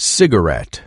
cigarette.